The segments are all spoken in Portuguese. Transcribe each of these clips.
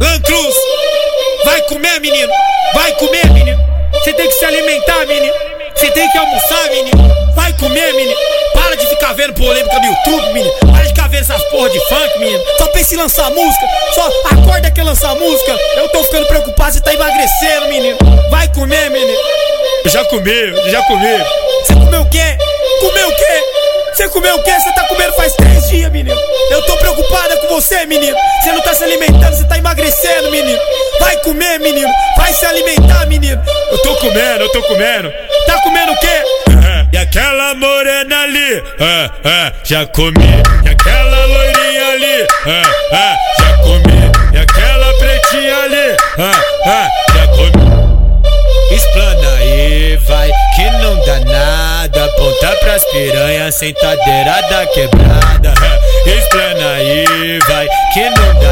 Lancruz, vai comer, menino. Vai comer, menino. Você tem que se alimentar, menino. Você tem que almoçar, menino. Vai comer, menino. Para de ficar vendo polêmica no YouTube, menino. Para de ficar vendo essas porra de funk, menino. Só pensa em lançar música. Só acorda que lançar música. Eu tô ficando preocupado, você tá emagrecendo, menino. Vai comer, menino. Eu já comi, já comi. Você comeu o quê? Comeu o quê? Você comeu o quê? Você tá comendo faz três dias, menino. Eu tô preocupada com você, menino. Emagrecendo, menino. Vai comer, menino. Vai se alimentar, menino. Eu tô comendo, eu tô comendo. Tá comendo o quê? E aquela morena ali, ah, ah, já comi. E aquela loirinha ali, ah, ah, já comi. E aquela pretinha ali, ah, ah, já comi. Explana aí, vai, que não dá nada. Ponta pras piranhas, sentadeira da quebrada. Explana aí, vai, que não dá nada.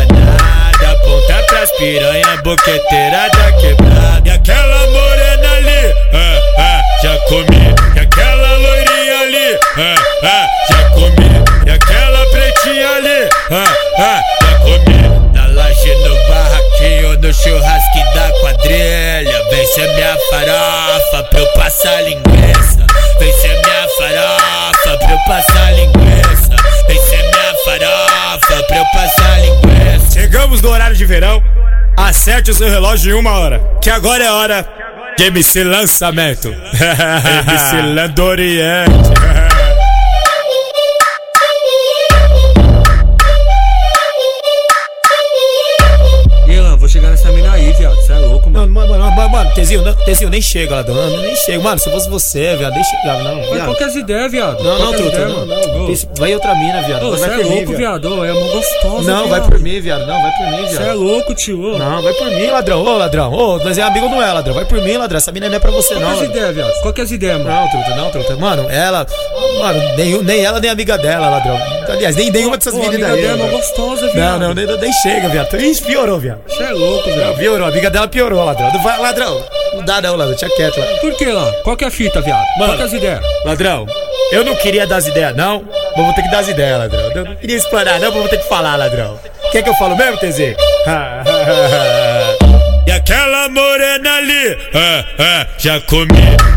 Piranhas, boqueteira da quebrada. E aquela morena ali, ah, ah, já comi. E aquela loirinha ali, ah, ah, já comi. E aquela pretinha ali, ah, ah, já comi. Na laje, no barraquinho, no churrasco da quadrilha. Vem ser minha farofa pra eu passar linguiça. Vem ser minha farofa pra eu passar linguiça. Vem ser minha farofa pra eu passar linguiça. Chegamos no horário de verão. Acerte o seu relógio em uma hora. Que agora é hora de MC Lançamento. MC Landoriente. E vou chegar nessa mina aí, viado. Cê é louco, mano. Mano, mano, Tezinho, não, Tezinho, nem chega, ladrão. Não, nem chega. Mano, se fosse você, viado, nem chega, não. Mas Viado. qual que é as ideias, viado? Não, Qual não, é truta, não, mano? não. Vai outra mina, viado. Ô, vai é louco, viado. É uma gostosa, Não, vai viado. por mim, viado. Não, vai por mim, Cê é viado. louco, tio. Não, vai por mim, ladrão. Ô, ladrão. Ô, nós é amigo, não é, ladrão. Vai por mim, ladrão. Essa mina não é pra você, Qual não. que é as ideias, viado? Qual que é as ideias, mano? Não, truta, não, truta. Mano, ela. Mano, nem, nem ela, nem amiga dela, ladrão. Aliás, nem nenhuma dessas meninas aí. dela é gostosa, Não, viado. não, nem, nem chega, viado. Ixi, piorou, viado. Cê é louco, Não, viado. piorou. A amiga dela piorou, ladrão. Não vai, ladrão. Não dá, não, ladrão. Tinha quieto, ladrão. Por que lá? Qual que é a fita, viado? Qual Mano. que é as ideias? Ladrão, eu não queria dar as ideias, não. Mas vou ter que dar as ideias, ladrão. Eu não queria explanar, não, mas vou ter que falar, ladrão. Quer que eu falo mesmo, TZ? E aquela morena ali, ah, ah, já comi.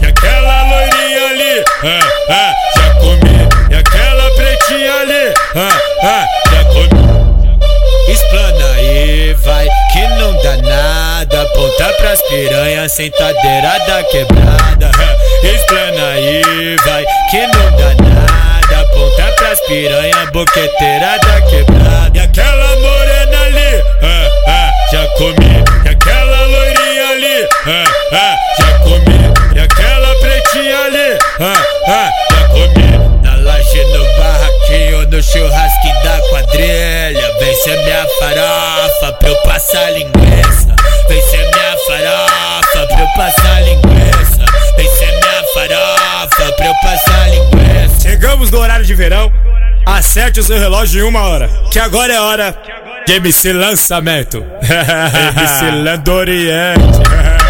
E aquela loirinha ali, ah, ah, já comi. E aquela pretinha ali, ah, ah. Explana aí, vai, que não dá nada. Ponta pras piranhas, sentadeira da quebrada. Explana aí, vai, que não dá nada. Ponta pras piranhas, boqueteira da quebrada. E aquela morena ali, ah, ah, já comi. E aquela loirinha ali, ah, ah, já comi. E aquela pretinha ali, ah, ah, churrasco da quadrilha. Vem ser minha farofa pra eu passar linguiça. Vem ser minha farofa pra eu passar linguiça. Vem ser minha farofa pra eu passar linguiça. Chegamos no horário de verão. Acerte o seu relógio em uma hora. Que agora é hora de MC Lançamento. MC Landoriente.